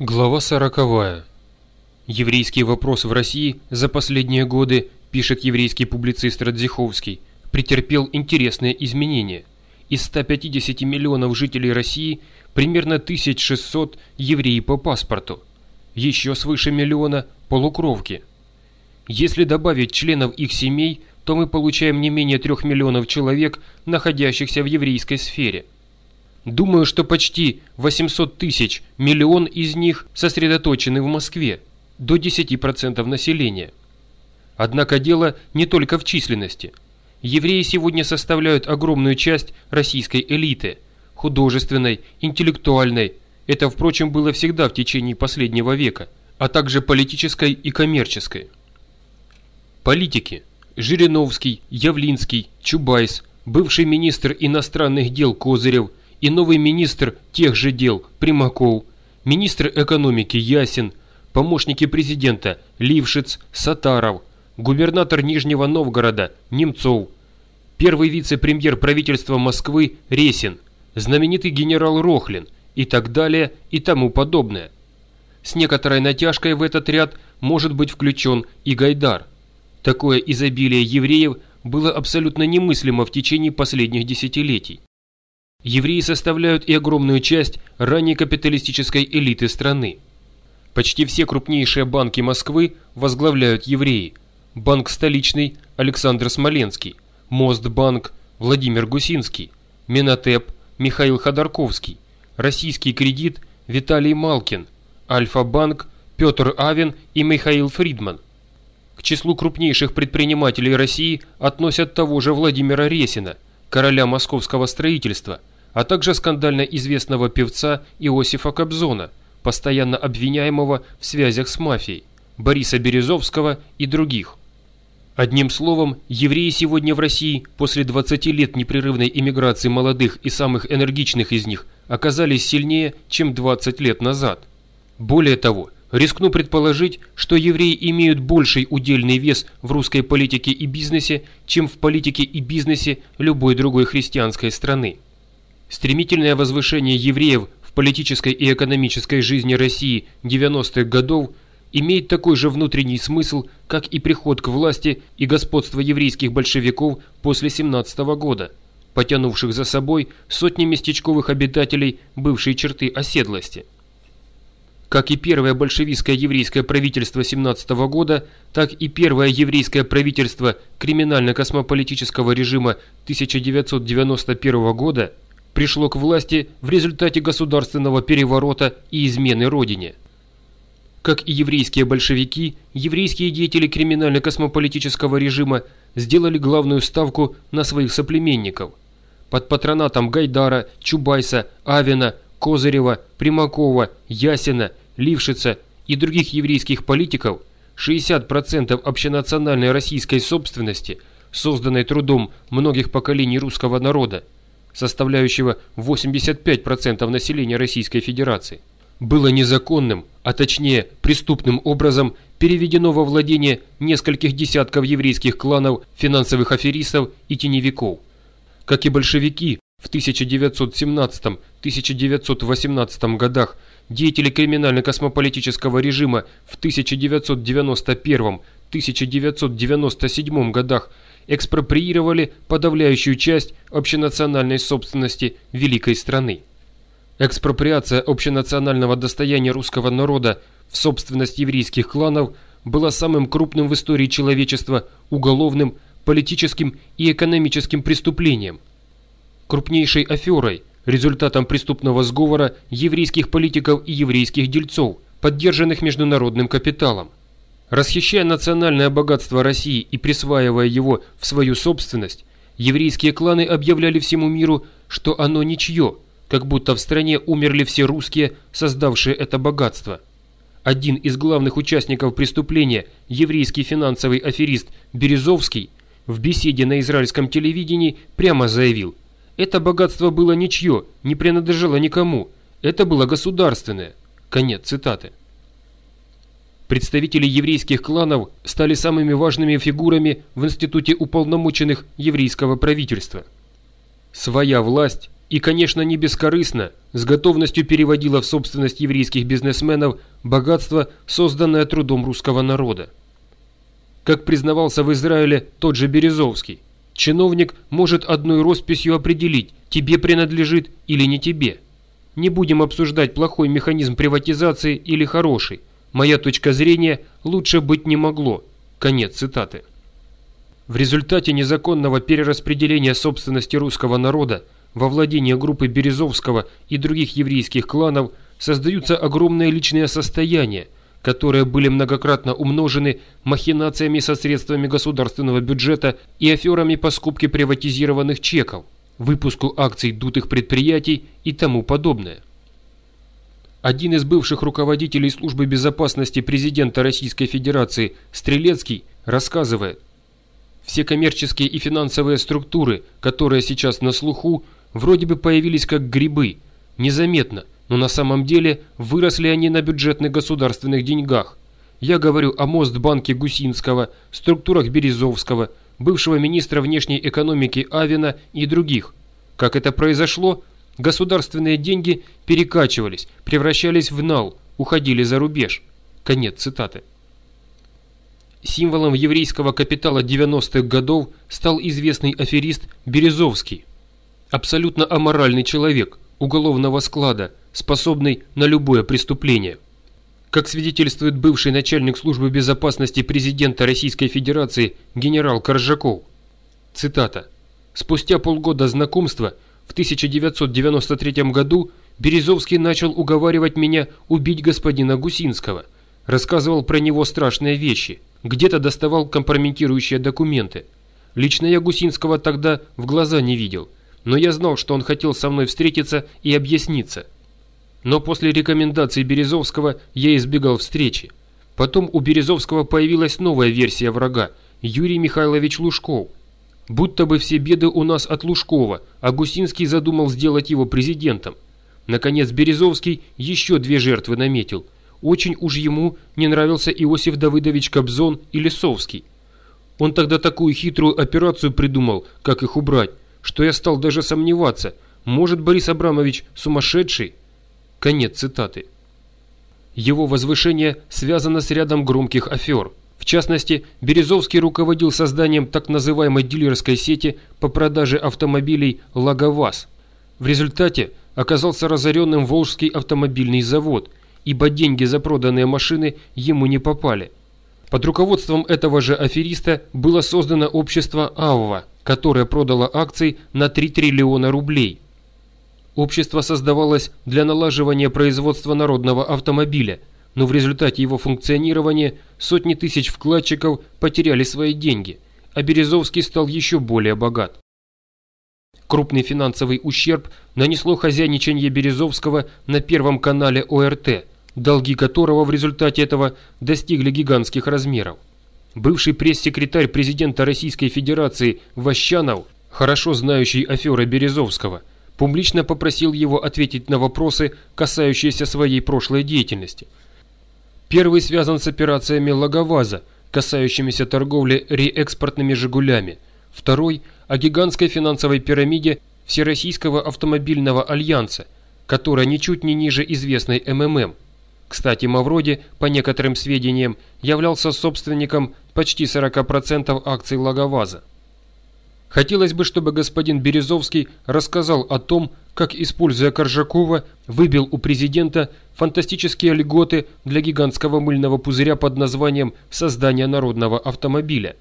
Глава сороковая. Еврейский вопрос в России за последние годы, пишет еврейский публицист Радзиховский, претерпел интересные изменения. Из 150 миллионов жителей России примерно 1600 евреи по паспорту, еще свыше миллиона полукровки. Если добавить членов их семей, то мы получаем не менее 3 миллионов человек, находящихся в еврейской сфере – Думаю, что почти 800 тысяч, миллион из них сосредоточены в Москве, до 10% населения. Однако дело не только в численности. Евреи сегодня составляют огромную часть российской элиты, художественной, интеллектуальной, это, впрочем, было всегда в течение последнего века, а также политической и коммерческой. Политики – Жириновский, Явлинский, Чубайс, бывший министр иностранных дел Козырев – и новый министр тех же дел Примаков, министр экономики Ясин, помощники президента Лившиц, Сатаров, губернатор Нижнего Новгорода Немцов, первый вице-премьер правительства Москвы Ресин, знаменитый генерал Рохлин и так далее и тому подобное. С некоторой натяжкой в этот ряд может быть включен и Гайдар. Такое изобилие евреев было абсолютно немыслимо в течение последних десятилетий. Евреи составляют и огромную часть ранней капиталистической элиты страны. Почти все крупнейшие банки Москвы возглавляют евреи. Банк столичный Александр Смоленский, Мостбанк Владимир Гусинский, Минотеп Михаил Ходорковский, Российский кредит Виталий Малкин, Альфа-банк Петр Авен и Михаил Фридман. К числу крупнейших предпринимателей России относят того же Владимира Ресина, короля московского строительства – а также скандально известного певца Иосифа Кобзона, постоянно обвиняемого в связях с мафией, Бориса Березовского и других. Одним словом, евреи сегодня в России после 20 лет непрерывной иммиграции молодых и самых энергичных из них оказались сильнее, чем 20 лет назад. Более того, рискну предположить, что евреи имеют больший удельный вес в русской политике и бизнесе, чем в политике и бизнесе любой другой христианской страны. Стремительное возвышение евреев в политической и экономической жизни России 90-х годов имеет такой же внутренний смысл, как и приход к власти и господство еврейских большевиков после 17 -го года, потянувших за собой сотни местечковых обитателей бывшей черты оседлости. Как и первое большевистское еврейское правительство 17 -го года, так и первое еврейское правительство криминально-космополитического режима 1991 года – пришло к власти в результате государственного переворота и измены родине. Как и еврейские большевики, еврейские деятели криминально-космополитического режима сделали главную ставку на своих соплеменников. Под патронатом Гайдара, Чубайса, Авина, Козырева, Примакова, Ясина, Лившица и других еврейских политиков 60% общенациональной российской собственности, созданной трудом многих поколений русского народа, составляющего 85% населения Российской Федерации, было незаконным, а точнее преступным образом переведено во владение нескольких десятков еврейских кланов, финансовых аферистов и теневиков. Как и большевики, в 1917-1918 годах деятели криминально-космополитического режима в 1991-1997 годах экспроприировали подавляющую часть общенациональной собственности великой страны. Экспроприация общенационального достояния русского народа в собственность еврейских кланов была самым крупным в истории человечества уголовным, политическим и экономическим преступлением. Крупнейшей аферой, результатом преступного сговора еврейских политиков и еврейских дельцов, поддержанных международным капиталом. Расхищая национальное богатство России и присваивая его в свою собственность, еврейские кланы объявляли всему миру, что оно ничье, как будто в стране умерли все русские, создавшие это богатство. Один из главных участников преступления, еврейский финансовый аферист Березовский, в беседе на израильском телевидении прямо заявил, это богатство было ничье, не принадлежало никому, это было государственное. Конец цитаты. Представители еврейских кланов стали самыми важными фигурами в институте уполномоченных еврейского правительства. Своя власть и, конечно, не бескорыстно, с готовностью переводила в собственность еврейских бизнесменов богатство, созданное трудом русского народа. Как признавался в Израиле тот же Березовский, чиновник может одной росписью определить, тебе принадлежит или не тебе. Не будем обсуждать плохой механизм приватизации или хороший. Моя точка зрения лучше быть не могло. Конец цитаты. В результате незаконного перераспределения собственности русского народа во владение группы Березовского и других еврейских кланов создаются огромные личные состояния, которые были многократно умножены махинациями со средствами государственного бюджета и аферами по скупке приватизированных чеков, выпуску акций дутых предприятий и тому подобное. Один из бывших руководителей службы безопасности президента Российской Федерации Стрелецкий рассказывает, все коммерческие и финансовые структуры, которые сейчас на слуху, вроде бы появились как грибы, незаметно, но на самом деле выросли они на бюджетных государственных деньгах. Я говорю о Мостбанке Гусинского, структурах Березовского, бывшего министра внешней экономики Авина и других. Как это произошло? Государственные деньги перекачивались, превращались в нал, уходили за рубеж. Конец цитаты. Символом еврейского капитала 90-х годов стал известный аферист Березовский. Абсолютно аморальный человек, уголовного склада, способный на любое преступление. Как свидетельствует бывший начальник службы безопасности президента Российской Федерации генерал Коржаков. Цитата. «Спустя полгода знакомства в 1993 году Березовский начал уговаривать меня убить господина Гусинского. Рассказывал про него страшные вещи – где-то доставал компрометирующие документы. Лично я Гусинского тогда в глаза не видел, но я знал, что он хотел со мной встретиться и объясниться. Но после рекомендаций Березовского я избегал встречи. Потом у Березовского появилась новая версия врага – Юрий Михайлович Лужков. Будто бы все беды у нас от Лужкова, а Гусинский задумал сделать его президентом. Наконец Березовский еще две жертвы наметил – очень уж ему не нравился Иосиф Давыдович Кобзон и Лисовский. Он тогда такую хитрую операцию придумал, как их убрать, что я стал даже сомневаться, может Борис Абрамович сумасшедший? Конец цитаты. Его возвышение связано с рядом громких афер. В частности, Березовский руководил созданием так называемой дилерской сети по продаже автомобилей «Лаговаз». В результате оказался разоренным Волжский автомобильный завод – ибо деньги за проданные машины ему не попали. Под руководством этого же афериста было создано общество «Авва», которое продало акции на 3 триллиона рублей. Общество создавалось для налаживания производства народного автомобиля, но в результате его функционирования сотни тысяч вкладчиков потеряли свои деньги, а Березовский стал еще более богат. Крупный финансовый ущерб нанесло хозяйничание Березовского на Первом канале ОРТ – долги которого в результате этого достигли гигантских размеров. Бывший пресс-секретарь президента Российской Федерации Ващанов, хорошо знающий аферы Березовского, публично попросил его ответить на вопросы, касающиеся своей прошлой деятельности. Первый связан с операциями Лаговаза, касающимися торговли реэкспортными «Жигулями», второй – о гигантской финансовой пирамиде Всероссийского автомобильного альянса, которая ничуть не ниже известной МММ – кстати, Мавроди, по некоторым сведениям, являлся собственником почти 40% акций Лаговаза. Хотелось бы, чтобы господин Березовский рассказал о том, как, используя Коржакова, выбил у президента фантастические льготы для гигантского мыльного пузыря под названием «Создание народного автомобиля».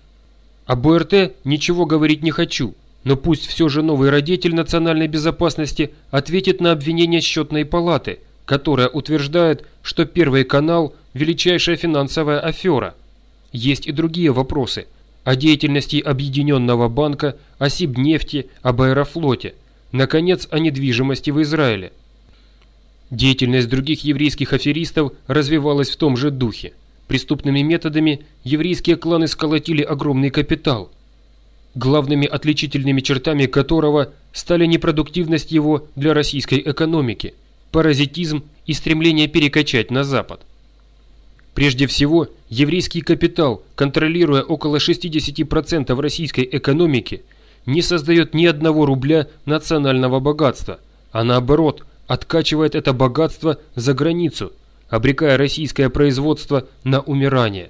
Об ОРТ ничего говорить не хочу, но пусть все же новый родитель национальной безопасности ответит на обвинение счетной палаты – которая утверждает, что Первый канал – величайшая финансовая афера. Есть и другие вопросы о деятельности Объединенного банка, о Сибнефти, об Аэрофлоте, наконец, о недвижимости в Израиле. Деятельность других еврейских аферистов развивалась в том же духе. Преступными методами еврейские кланы сколотили огромный капитал, главными отличительными чертами которого стали непродуктивность его для российской экономики – паразитизм и стремление перекачать на Запад. Прежде всего, еврейский капитал, контролируя около 60% российской экономики, не создает ни одного рубля национального богатства – а наоборот откачивает это богатство за границу, обрекая российское производство на умирание.